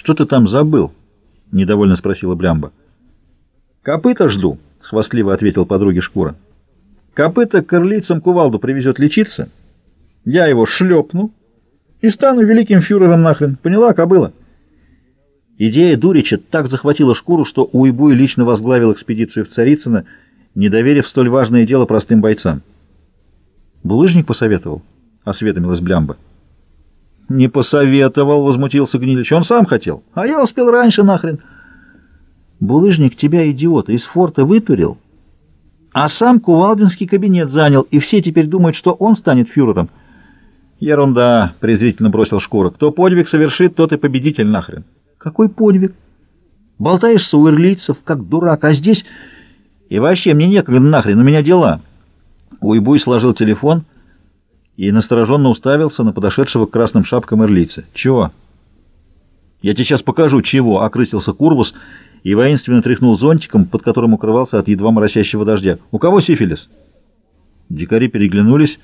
Что ты там забыл? — недовольно спросила Блямба. «Копыта жду», — хвастливо ответил подруге Шкура. «Копыта к орлицам кувалду привезет лечиться. Я его шлепну и стану великим фюрером нахрен. Поняла, кобыла?» Идея Дурича так захватила Шкуру, что Уйбуй лично возглавил экспедицию в Царицыно, не доверив столь важное дело простым бойцам. «Булыжник посоветовал?» — осведомилась Блямба. «Не посоветовал», — возмутился Гнилич. «Он сам хотел, а я успел раньше нахрен». «Булыжник тебя, идиота, из форта выпюрил, а сам Кувалдинский кабинет занял, и все теперь думают, что он станет фюрером». «Ерунда», — презрительно бросил Шкура. «Кто подвиг совершит, тот и победитель нахрен». «Какой подвиг? Болтаешься у ирлийцев, как дурак, а здесь...» «И вообще, мне некогда нахрен, у меня дела». Уйбуй сложил телефон и настороженно уставился на подошедшего к красным шапкам эрлийца. «Чего?» «Я тебе сейчас покажу, чего!» — окрысился Курбус и воинственно тряхнул зонтиком, под которым укрывался от едва моросящего дождя. «У кого сифилис?» Дикари переглянулись,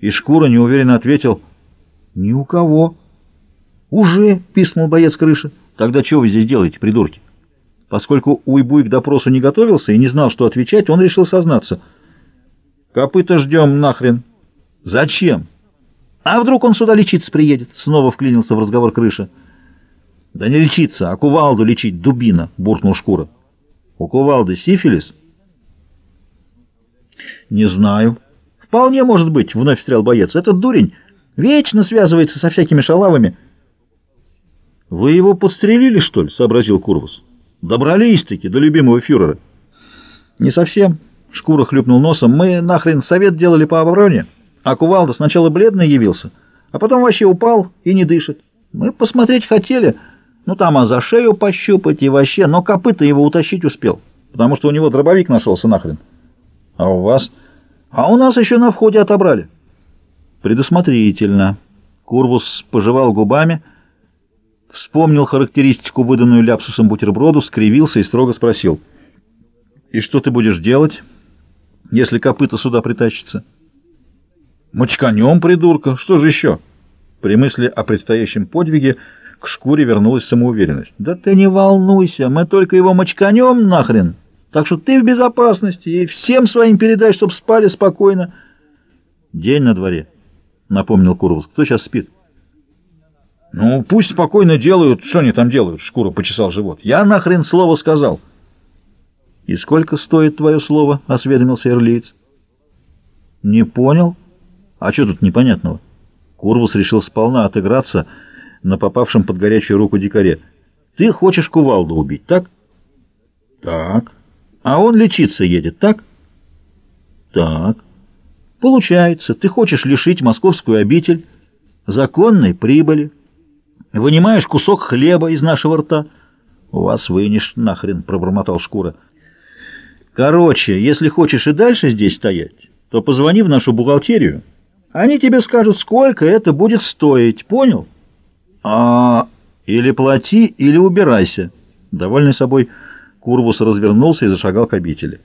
и Шкура неуверенно ответил «Ни у кого». «Уже!» — писнул боец крыши. «Тогда что вы здесь делаете, придурки?» Поскольку Уйбуй к допросу не готовился и не знал, что отвечать, он решил сознаться. «Копыта ждем нахрен!» «Зачем?» «А вдруг он сюда лечиться приедет?» Снова вклинился в разговор крыша. «Да не лечиться, а кувалду лечить, дубина!» — буркнул Шкура. «У кувалды сифилис?» «Не знаю». «Вполне может быть», — вновь встрял боец. «Этот дурень вечно связывается со всякими шалавами». «Вы его подстрелили, что ли?» — сообразил Курвус. «Добрались-таки до любимого фюрера». «Не совсем». Шкура хлюпнул носом. «Мы нахрен совет делали по обороне». А кувалда сначала бледно явился, а потом вообще упал и не дышит. Мы посмотреть хотели, ну там а за шею пощупать и вообще, но копыта его утащить успел, потому что у него дробовик нашелся нахрен. А у вас? А у нас еще на входе отобрали. Предусмотрительно. Курвус пожевал губами, вспомнил характеристику, выданную ляпсусом бутерброду, скривился и строго спросил. «И что ты будешь делать, если копыта сюда притащится?» Мочканем, придурка, что же еще? При мысли о предстоящем подвиге к шкуре вернулась самоуверенность. Да ты не волнуйся, мы только его мочканем нахрен. Так что ты в безопасности и всем своим передай, чтоб спали спокойно. День на дворе, напомнил Куровс. Кто сейчас спит? Ну, пусть спокойно делают, что они там делают, Шкура почесал живот. Я нахрен слово сказал. И сколько стоит твое слово? Осведомился Эрлиец. Не понял? А что тут непонятного? Курвус решил сполна отыграться на попавшем под горячую руку дикаре. Ты хочешь кувалду убить, так? Так. А он лечиться едет, так? Так. Получается, ты хочешь лишить московскую обитель законной прибыли. Вынимаешь кусок хлеба из нашего рта. У вас вынешь нахрен, пробормотал Шкура. Короче, если хочешь и дальше здесь стоять, то позвони в нашу бухгалтерию. Они тебе скажут, сколько это будет стоить, понял? А или плати, или убирайся. Довольный собой, Курвус развернулся и зашагал к обители.